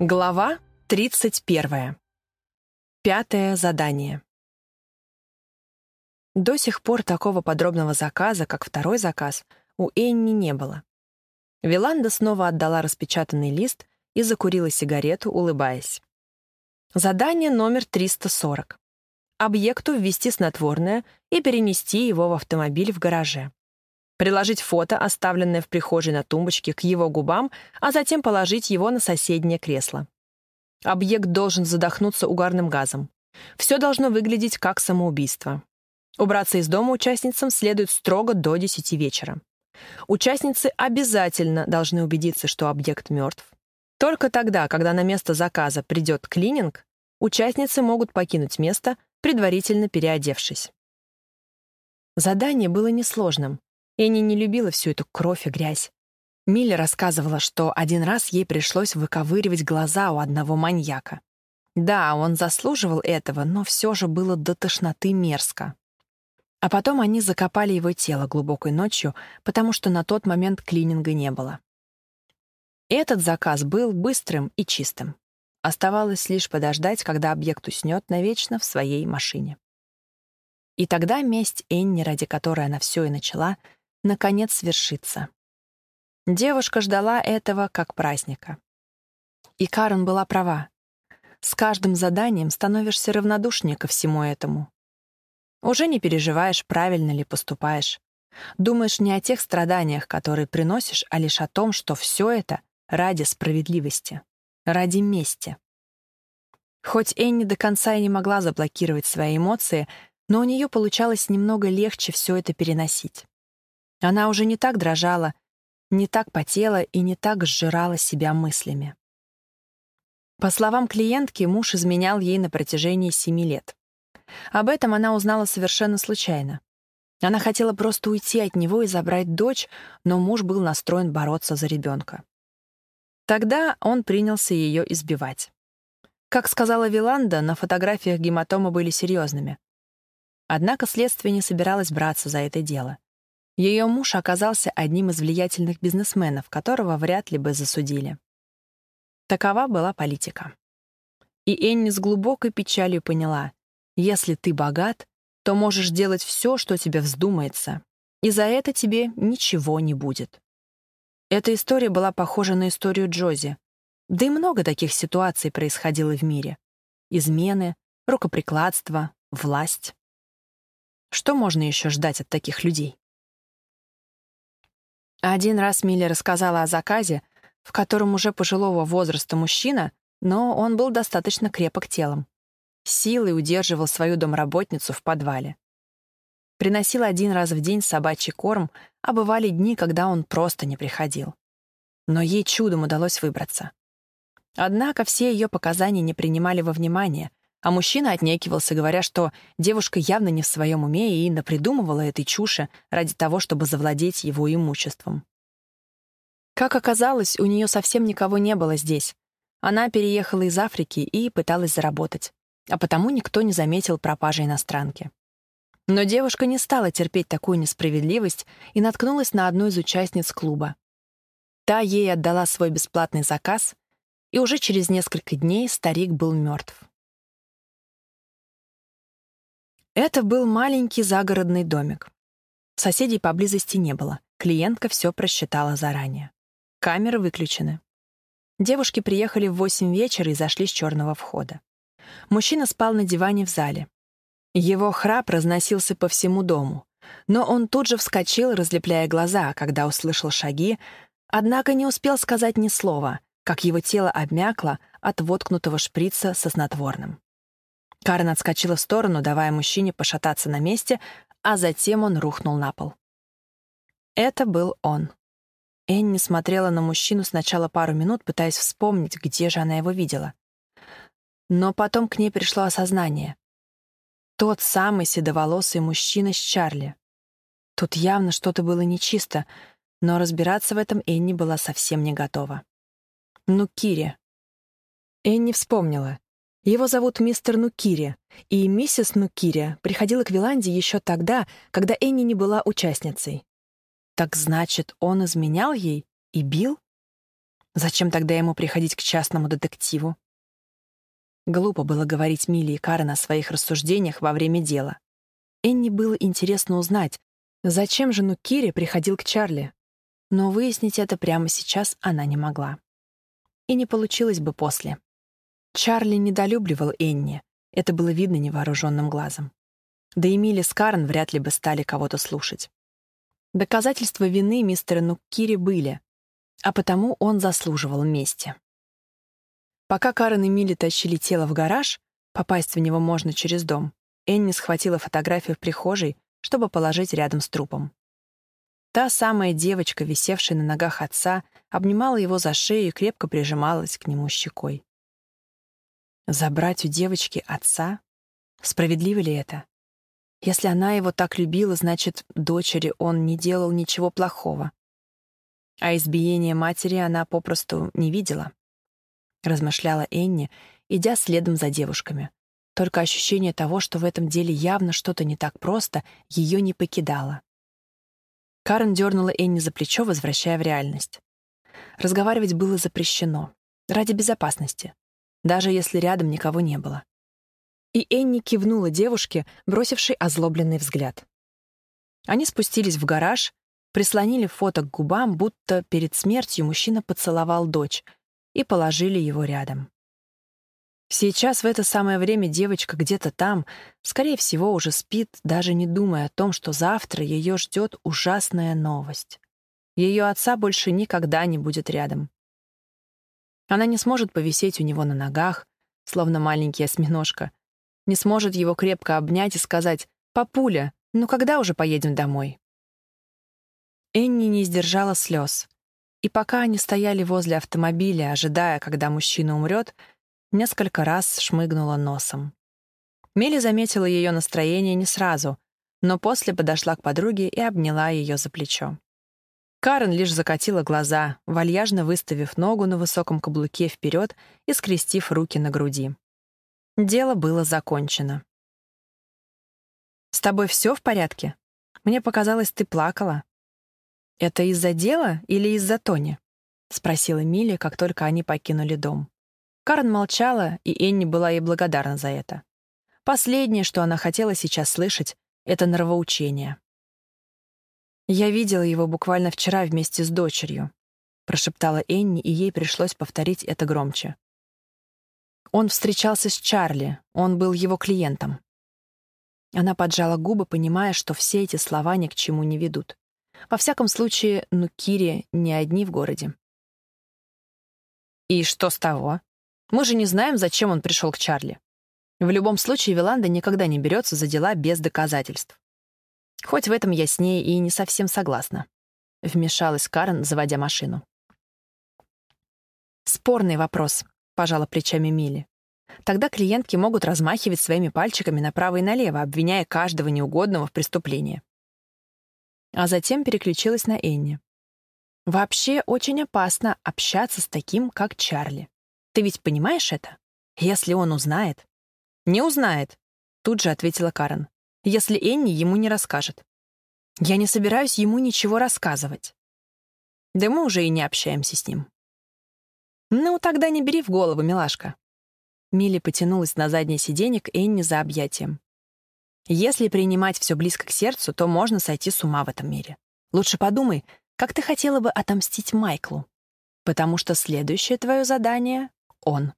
Глава 31. Пятое задание. До сих пор такого подробного заказа, как второй заказ, у Энни не было. Виланда снова отдала распечатанный лист и закурила сигарету, улыбаясь. Задание номер 340. Объекту ввести снотворное и перенести его в автомобиль в гараже. Приложить фото, оставленное в прихожей на тумбочке, к его губам, а затем положить его на соседнее кресло. Объект должен задохнуться угарным газом. Все должно выглядеть как самоубийство. Убраться из дома участницам следует строго до 10 вечера. Участницы обязательно должны убедиться, что объект мертв. Только тогда, когда на место заказа придет клининг, участницы могут покинуть место, предварительно переодевшись. Задание было несложным. Энни не любила всю эту кровь и грязь. Милли рассказывала, что один раз ей пришлось выковыривать глаза у одного маньяка. Да, он заслуживал этого, но все же было до тошноты мерзко. А потом они закопали его тело глубокой ночью, потому что на тот момент клининга не было. Этот заказ был быстрым и чистым. Оставалось лишь подождать, когда объект уснет навечно в своей машине. И тогда месть Энни, ради которой она все и начала, наконец свершится. Девушка ждала этого как праздника. И Карен была права. С каждым заданием становишься равнодушнее ко всему этому. Уже не переживаешь, правильно ли поступаешь. Думаешь не о тех страданиях, которые приносишь, а лишь о том, что все это ради справедливости, ради мести. Хоть Энни до конца и не могла заблокировать свои эмоции, но у нее получалось немного легче все это переносить. Она уже не так дрожала, не так потела и не так сжирала себя мыслями. По словам клиентки, муж изменял ей на протяжении семи лет. Об этом она узнала совершенно случайно. Она хотела просто уйти от него и забрать дочь, но муж был настроен бороться за ребенка. Тогда он принялся ее избивать. Как сказала Виланда, на фотографиях гематомы были серьезными. Однако следствие не собиралось браться за это дело. Ее муж оказался одним из влиятельных бизнесменов, которого вряд ли бы засудили. Такова была политика. И Энни с глубокой печалью поняла, если ты богат, то можешь делать все, что тебе вздумается, и за это тебе ничего не будет. Эта история была похожа на историю Джози. Да и много таких ситуаций происходило в мире. Измены, рукоприкладство, власть. Что можно еще ждать от таких людей? Один раз Милли рассказала о заказе, в котором уже пожилого возраста мужчина, но он был достаточно крепок телом. Силой удерживал свою домработницу в подвале. Приносил один раз в день собачий корм, а бывали дни, когда он просто не приходил. Но ей чудом удалось выбраться. Однако все ее показания не принимали во внимание, а мужчина отнекивался, говоря, что девушка явно не в своем уме и напридумывала этой чуши ради того, чтобы завладеть его имуществом. Как оказалось, у нее совсем никого не было здесь. Она переехала из Африки и пыталась заработать, а потому никто не заметил пропажи иностранки. Но девушка не стала терпеть такую несправедливость и наткнулась на одну из участниц клуба. Та ей отдала свой бесплатный заказ, и уже через несколько дней старик был мертв. Это был маленький загородный домик. Соседей поблизости не было. Клиентка все просчитала заранее. Камеры выключены. Девушки приехали в восемь вечера и зашли с черного входа. Мужчина спал на диване в зале. Его храп разносился по всему дому, но он тут же вскочил, разлепляя глаза, когда услышал шаги, однако не успел сказать ни слова, как его тело обмякло от воткнутого шприца со снотворным. Карен отскочила в сторону, давая мужчине пошататься на месте, а затем он рухнул на пол. Это был он. Энни смотрела на мужчину сначала пару минут, пытаясь вспомнить, где же она его видела. Но потом к ней пришло осознание. Тот самый седоволосый мужчина с Чарли. Тут явно что-то было нечисто, но разбираться в этом Энни была совсем не готова. Ну, Кири. Энни вспомнила. Его зовут мистер Нукири, и миссис Нукири приходила к Виланде еще тогда, когда Энни не была участницей. Так значит, он изменял ей и бил? Зачем тогда ему приходить к частному детективу? Глупо было говорить Милли и Карен о своих рассуждениях во время дела. Энни было интересно узнать, зачем же Нукири приходил к Чарли, но выяснить это прямо сейчас она не могла. И не получилось бы после. Чарли недолюбливал Энни, это было видно невооруженным глазом. Да и Милли с Карен вряд ли бы стали кого-то слушать. Доказательства вины мистера Нуккири были, а потому он заслуживал мести. Пока Карен и Милли тащили тело в гараж, попасть в него можно через дом, Энни схватила фотографию в прихожей, чтобы положить рядом с трупом. Та самая девочка, висевшая на ногах отца, обнимала его за шею и крепко прижималась к нему щекой. Забрать у девочки отца? Справедливо ли это? Если она его так любила, значит, дочери он не делал ничего плохого. А избиение матери она попросту не видела. Размышляла Энни, идя следом за девушками. Только ощущение того, что в этом деле явно что-то не так просто, ее не покидало. Карен дернула Энни за плечо, возвращая в реальность. Разговаривать было запрещено. Ради безопасности. Даже если рядом никого не было. И Энни кивнула девушке, бросившей озлобленный взгляд. Они спустились в гараж, прислонили фото к губам, будто перед смертью мужчина поцеловал дочь, и положили его рядом. Сейчас в это самое время девочка где-то там, скорее всего, уже спит, даже не думая о том, что завтра ее ждет ужасная новость. Ее отца больше никогда не будет рядом. Она не сможет повисеть у него на ногах, словно маленький осьминожка, не сможет его крепко обнять и сказать «Папуля, ну когда уже поедем домой?» Энни не сдержала слез. И пока они стояли возле автомобиля, ожидая, когда мужчина умрет, несколько раз шмыгнула носом. Милли заметила ее настроение не сразу, но после подошла к подруге и обняла ее за плечо. Карен лишь закатила глаза, вальяжно выставив ногу на высоком каблуке вперед и скрестив руки на груди. Дело было закончено. «С тобой все в порядке? Мне показалось, ты плакала». «Это из-за дела или из-за Тони?» — спросила Милли, как только они покинули дом. Карен молчала, и Энни была ей благодарна за это. Последнее, что она хотела сейчас слышать, — это нравоучение. «Я видела его буквально вчера вместе с дочерью», — прошептала Энни, и ей пришлось повторить это громче. Он встречался с Чарли, он был его клиентом. Она поджала губы, понимая, что все эти слова ни к чему не ведут. Во всяком случае, Нукири не одни в городе. «И что с того?» Мы же не знаем, зачем он пришел к Чарли. В любом случае, Виланда никогда не берется за дела без доказательств. Хоть в этом я с ней и не совсем согласна. Вмешалась Карен, заводя машину. «Спорный вопрос», — пожала плечами Милли. «Тогда клиентки могут размахивать своими пальчиками направо и налево, обвиняя каждого неугодного в преступлении». А затем переключилась на Энни. «Вообще очень опасно общаться с таким, как Чарли. Ты ведь понимаешь это? Если он узнает... Не узнает, тут же ответила Карен. Если Энни ему не расскажет. Я не собираюсь ему ничего рассказывать. Да мы уже и не общаемся с ним. Ну, тогда не бери в голову, милашка. Милли потянулась на заднее сиденье к Энни за объятием. Если принимать все близко к сердцу, то можно сойти с ума в этом мире. Лучше подумай, как ты хотела бы отомстить Майклу. Потому что следующее твое задание он.